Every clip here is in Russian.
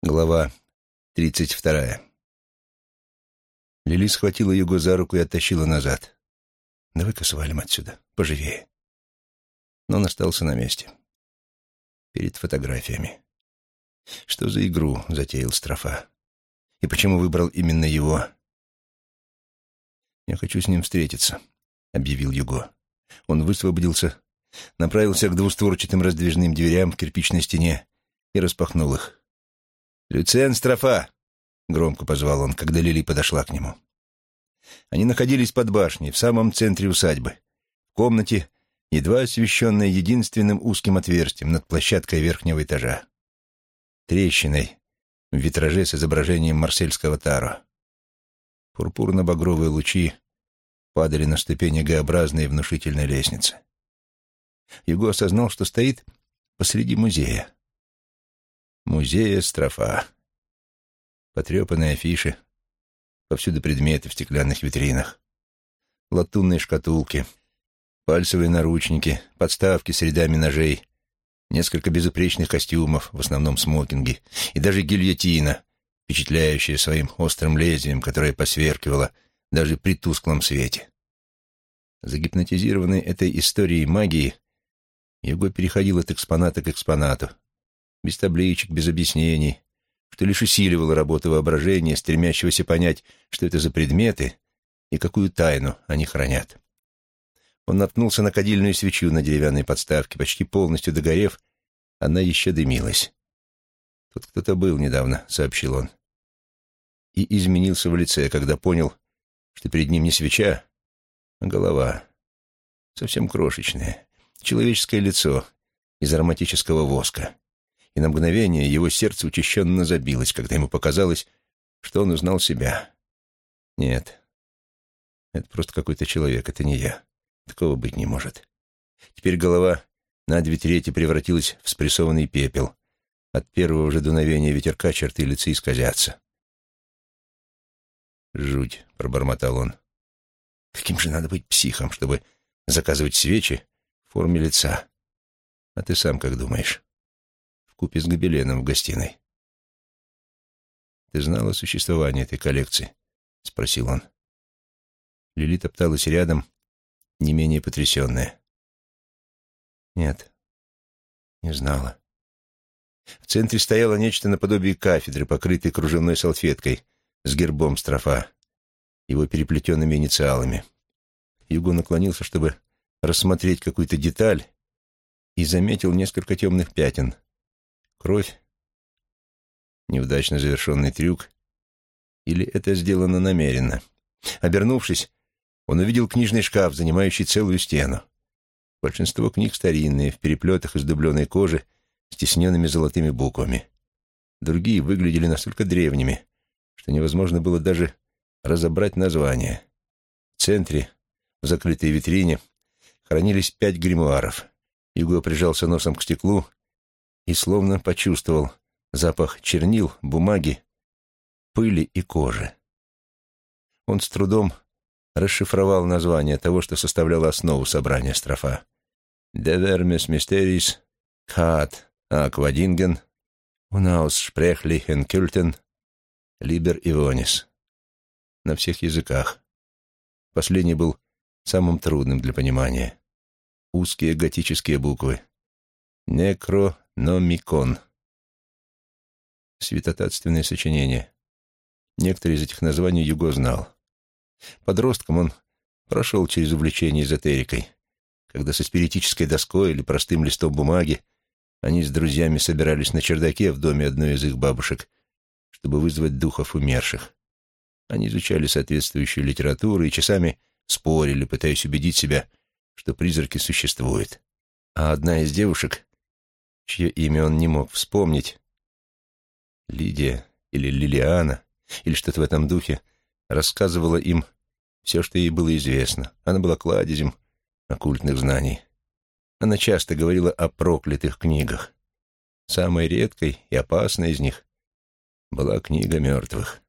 Глава тридцать вторая. Лили схватила Юго за руку и оттащила назад. «Давай-ка свалим отсюда, поживее». Но он остался на месте. Перед фотографиями. Что за игру затеял Строфа? И почему выбрал именно его? «Я хочу с ним встретиться», — объявил Юго. Он высвободился, направился к двустворчатым раздвижным дверям в кирпичной стене и распахнул их. «Люциен Строфа!» — громко позвал он, когда Лили подошла к нему. Они находились под башней, в самом центре усадьбы, в комнате, едва освещенной единственным узким отверстием над площадкой верхнего этажа. Трещиной в витраже с изображением марсельского таро. Пурпурно-багровые лучи падали на ступени Г-образной внушительной лестницы. Его осознал, что стоит посреди музея музея Строфа. Потрепанные афиши, повсюду предметы в стеклянных витринах, латунные шкатулки, пальцевые наручники, подставки с рядами ножей, несколько безупречных костюмов, в основном смокинги, и даже гильотина, впечатляющая своим острым лезвием, которое посверкивало даже при тусклом свете. Загипнотизированный этой историей магии, Его переходил от экспоната к экспонату, без табличек, без объяснений, что лишь усиливало работу воображения, стремящегося понять, что это за предметы и какую тайну они хранят. Он наткнулся на кадильную свечу на деревянной подставке, почти полностью догорев, она еще дымилась. «Тут кто-то был недавно», — сообщил он. И изменился в лице, когда понял, что перед ним не свеча, а голова. Совсем крошечное, человеческое лицо из ароматического воска и на мгновение его сердце учащенно забилось, когда ему показалось, что он узнал себя. Нет, это просто какой-то человек, это не я. Такого быть не может. Теперь голова на две трети превратилась в спрессованный пепел. От первого же дуновения ветерка черты лица исказятся. «Жуть», — пробормотал он. «Каким же надо быть психом, чтобы заказывать свечи в форме лица? А ты сам как думаешь?» Купе с гобеленом в гостиной. «Ты знала о существовании этой коллекции?» — спросил он. Лили топталась рядом, не менее потрясенная. «Нет, не знала». В центре стояло нечто наподобие кафедры, покрытой кружевной салфеткой с гербом строфа, его переплетенными инициалами. Юго наклонился, чтобы рассмотреть какую-то деталь, и заметил несколько темных пятен — Кровь? Неудачно завершенный трюк? Или это сделано намеренно? Обернувшись, он увидел книжный шкаф, занимающий целую стену. Большинство книг старинные, в переплетах из дубленой кожи, с тисненными золотыми буквами. Другие выглядели настолько древними, что невозможно было даже разобрать название. В центре, в закрытой витрине, хранились пять гримуаров. Юго прижался носом к стеклу и словно почувствовал запах чернил, бумаги, пыли и кожи. Он с трудом расшифровал название того, что составляло основу собрания строфа. «De vermis mysteris, hat aquadingen, unaus sprechlichen Kulten, liber ивонис». На всех языках. Последний был самым трудным для понимания. Узкие готические буквы. Некро Номикон. Святотатственное сочинение. Некоторые из этих названий Юго знал. Подростком он прошел через увлечение эзотерикой, когда со спиритической доской или простым листом бумаги они с друзьями собирались на чердаке в доме одной из их бабушек, чтобы вызвать духов умерших. Они изучали соответствующую литературу и часами спорили, пытаясь убедить себя, что призраки существуют. А одна из девушек чье имя он не мог вспомнить, Лидия или Лилиана, или что-то в этом духе, рассказывала им все, что ей было известно. Она была кладезем оккультных знаний. Она часто говорила о проклятых книгах. Самой редкой и опасной из них была книга мертвых.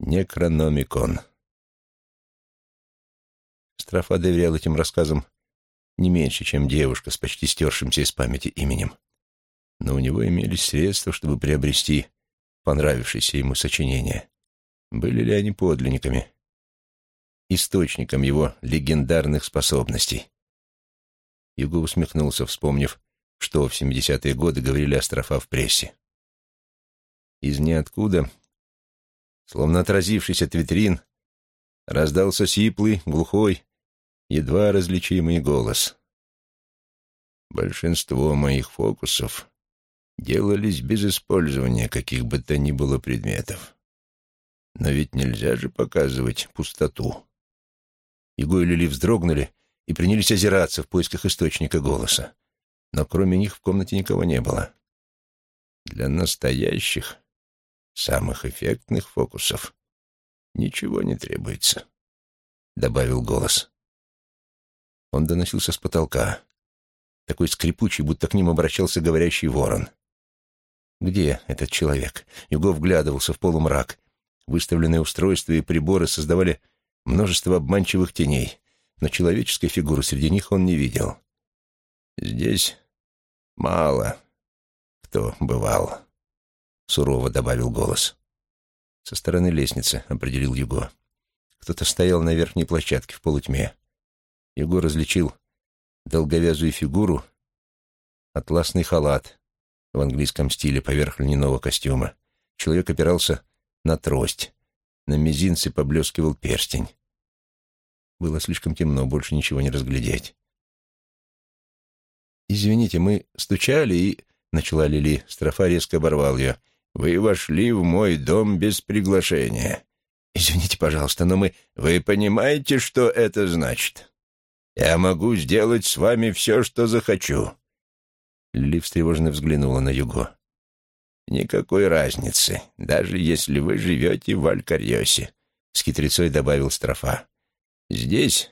Некрономикон. Строфа доверял этим рассказам не меньше, чем девушка с почти стершимся из памяти именем но у него имелись средства, чтобы приобрести понравившиеся ему сочинения. Были ли они подлинниками, источником его легендарных способностей? Юго усмехнулся, вспомнив, что в 70-е годы говорили Острофа в прессе. Из ниоткуда, словно отразившись от витрин, раздался сиплый, глухой, едва различимый голос. Большинство моих фокусов делались без использования каких бы то ни было предметов. Но ведь нельзя же показывать пустоту. Его и Лили вздрогнули и принялись озираться в поисках источника голоса. Но кроме них в комнате никого не было. Для настоящих, самых эффектных фокусов ничего не требуется, — добавил голос. Он доносился с потолка, такой скрипучий, будто к ним обращался говорящий ворон. Где этот человек? Юго вглядывался в полумрак. Выставленные устройства и приборы создавали множество обманчивых теней, но человеческой фигуры среди них он не видел. «Здесь мало кто бывал», — сурово добавил голос. «Со стороны лестницы», — определил Юго. Кто-то стоял на верхней площадке в полутьме. Юго различил долговязую фигуру, атласный халат в английском стиле поверх льняного костюма. Человек опирался на трость. На мизинце поблескивал перстень. Было слишком темно, больше ничего не разглядеть. «Извините, мы стучали и...» — начала Лили. Строфа резко оборвал ее. «Вы вошли в мой дом без приглашения. Извините, пожалуйста, но мы...» «Вы понимаете, что это значит? Я могу сделать с вами все, что захочу». Лили встревоженно взглянула на Юго. «Никакой разницы, даже если вы живете в Алькарьосе», — с хитрецой добавил Строфа. Здесь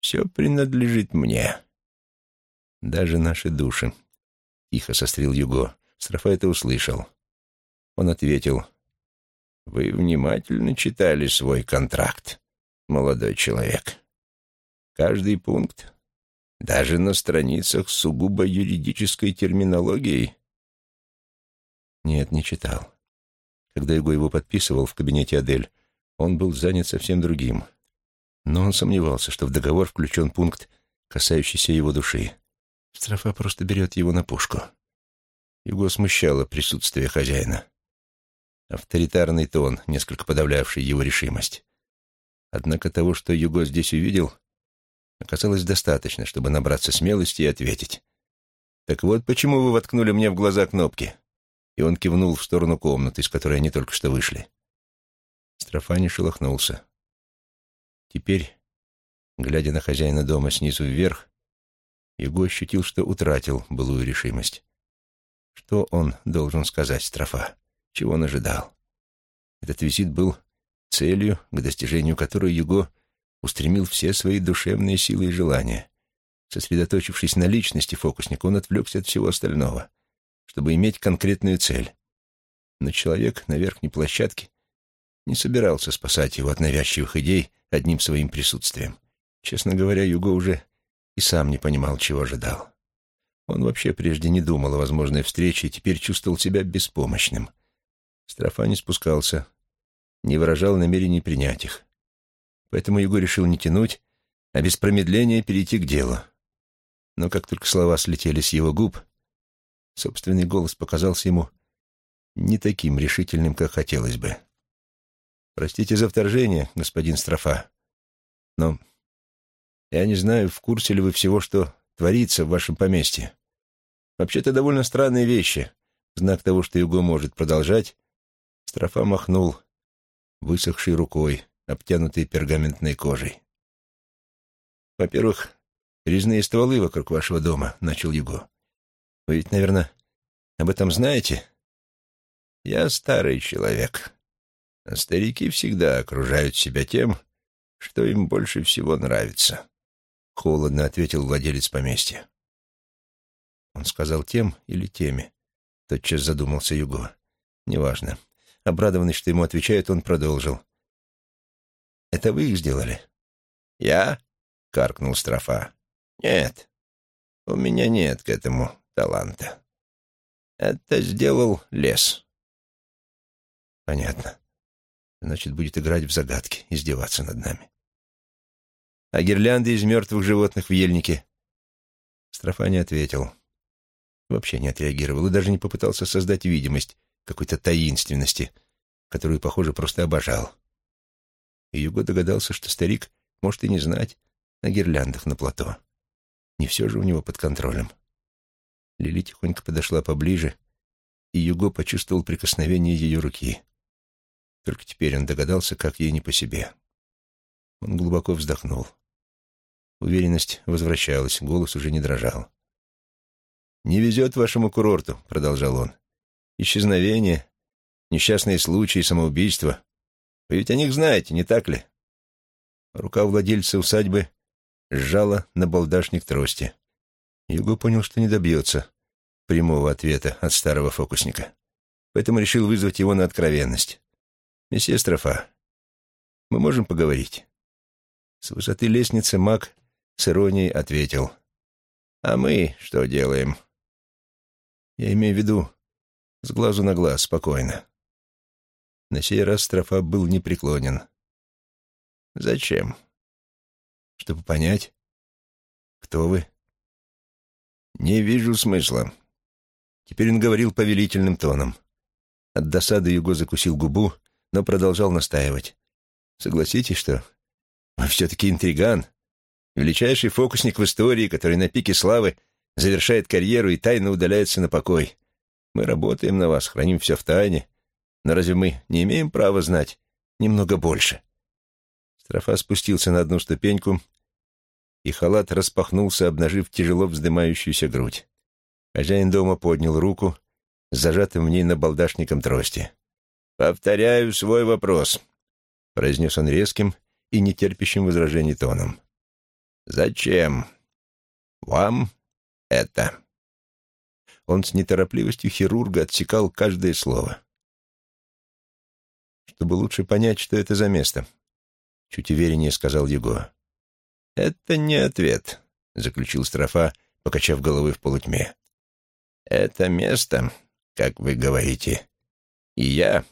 все принадлежит мне. Даже наши души. Тихо сострил Юго. Строфа это услышал. Он ответил. Вы внимательно читали свой контракт, молодой человек. Каждый пункт, даже на страницах с сугубо юридической терминологией. Нет, не читал. Когда Юго его подписывал в кабинете Адель, он был занят совсем другим — но он сомневался, что в договор включен пункт, касающийся его души. Строфа просто берет его на пушку. Его смущало присутствие хозяина. Авторитарный тон, несколько подавлявший его решимость. Однако того, что Юго здесь увидел, оказалось достаточно, чтобы набраться смелости и ответить. «Так вот почему вы воткнули мне в глаза кнопки?» И он кивнул в сторону комнаты, из которой они только что вышли. Строфа не шелохнулся. Теперь, глядя на хозяина дома снизу вверх, Его ощутил, что утратил былую решимость. Что он должен сказать Строфа? Чего он ожидал? Этот визит был целью, к достижению которой Юго устремил все свои душевные силы и желания. Сосредоточившись на личности фокусника, он отвлекся от всего остального, чтобы иметь конкретную цель. Но человек на верхней площадке не собирался спасать его от навязчивых идей одним своим присутствием. Честно говоря, Юго уже и сам не понимал, чего ожидал. Он вообще прежде не думал о возможной встрече и теперь чувствовал себя беспомощным. Строфа не спускался, не выражал намерений принять их. Поэтому Юго решил не тянуть, а без промедления перейти к делу. Но как только слова слетели с его губ, собственный голос показался ему не таким решительным, как хотелось бы. Простите за вторжение, господин Строфа, но я не знаю, в курсе ли вы всего, что творится в вашем поместье. Вообще-то довольно странные вещи. Знак того, что Юго может продолжать, Строфа махнул высохшей рукой, обтянутой пергаментной кожей. «Во-первых, резные стволы вокруг вашего дома», — начал Юго. «Вы ведь, наверное, об этом знаете?» «Я старый человек», а старики всегда окружают себя тем, что им больше всего нравится. Холодно ответил владелец поместья. Он сказал тем или теми. Тотчас задумался Юго. Неважно. Обрадованный, что ему отвечают, он продолжил. «Это вы их сделали?» «Я?» — каркнул Строфа. «Нет, у меня нет к этому таланта. Это сделал лес». Понятно. Значит, будет играть в загадки, издеваться над нами. А гирлянды из мертвых животных в ельнике? Строфа не ответил. Вообще не отреагировал и даже не попытался создать видимость какой-то таинственности, которую, похоже, просто обожал. И Юго догадался, что старик может и не знать о гирляндах на плато. Не все же у него под контролем. Лили тихонько подошла поближе, и Юго почувствовал прикосновение ее руки. Только теперь он догадался, как ей не по себе. Он глубоко вздохнул. Уверенность возвращалась, голос уже не дрожал. «Не везет вашему курорту», — продолжал он. «Исчезновение, несчастные случаи, самоубийства. Вы ведь о них знаете, не так ли?» Рука владельца усадьбы сжала на балдашник трости. Юго понял, что не добьется прямого ответа от старого фокусника, поэтому решил вызвать его на откровенность. «Месье Строфа, мы можем поговорить?» С высоты лестницы маг с иронией ответил. «А мы что делаем?» «Я имею в виду с глазу на глаз, спокойно». На сей раз Строфа был непреклонен. «Зачем?» «Чтобы понять, кто вы?» «Не вижу смысла». Теперь он говорил повелительным тоном. От досады Юго закусил губу, но продолжал настаивать. «Согласитесь, что вы все-таки интриган, величайший фокусник в истории, который на пике славы завершает карьеру и тайно удаляется на покой. Мы работаем на вас, храним все в тайне, но разве мы не имеем права знать немного больше?» Строфа спустился на одну ступеньку, и халат распахнулся, обнажив тяжело вздымающуюся грудь. Хозяин дома поднял руку с зажатым в ней набалдашником трости. «Повторяю свой вопрос», — произнес он резким и нетерпящим возражений тоном. «Зачем вам это?» Он с неторопливостью хирурга отсекал каждое слово. «Чтобы лучше понять, что это за место», — чуть увереннее сказал Его. «Это не ответ», — заключил Строфа, покачав головой в полутьме. «Это место, как вы говорите, и я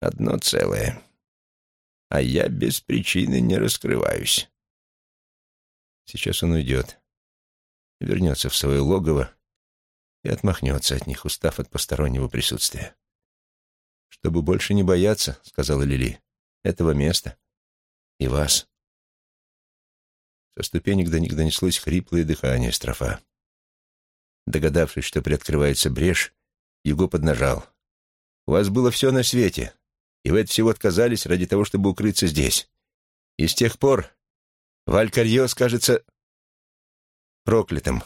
одно целое. А я без причины не раскрываюсь. Сейчас он уйдет, вернется в свое логово и отмахнется от них, устав от постороннего присутствия. «Чтобы больше не бояться», — сказала Лили, — «этого места и вас». Со ступенек до них донеслось хриплое дыхание строфа. Догадавшись, что приоткрывается брешь, Юго поднажал. «У вас было все на свете, и вы от всего отказались ради того, чтобы укрыться здесь. И с тех пор Валькарьос кажется проклятым».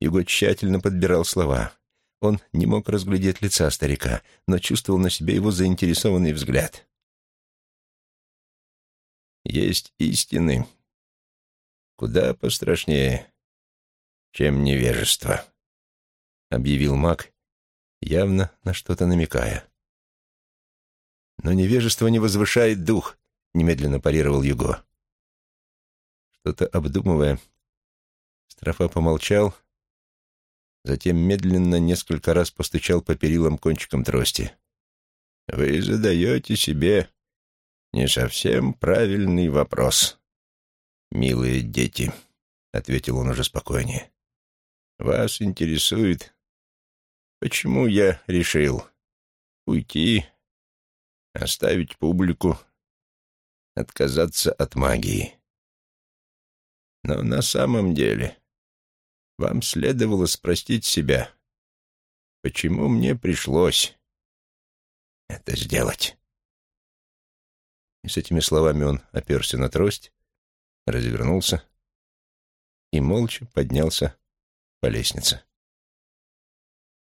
Юго тщательно подбирал слова. Он не мог разглядеть лица старика, но чувствовал на себе его заинтересованный взгляд. «Есть истины, куда пострашнее, чем невежество», — объявил маг, явно на что-то намекая. «Но невежество не возвышает дух», — немедленно парировал Юго. Что-то обдумывая, Строфа помолчал, затем медленно несколько раз постучал по перилам кончиком трости. «Вы задаете себе не совсем правильный вопрос, милые дети», — ответил он уже спокойнее. «Вас интересует, почему я решил уйти оставить публику, отказаться от магии. Но на самом деле вам следовало спросить себя, почему мне пришлось это сделать. И с этими словами он оперся на трость, развернулся и молча поднялся по лестнице.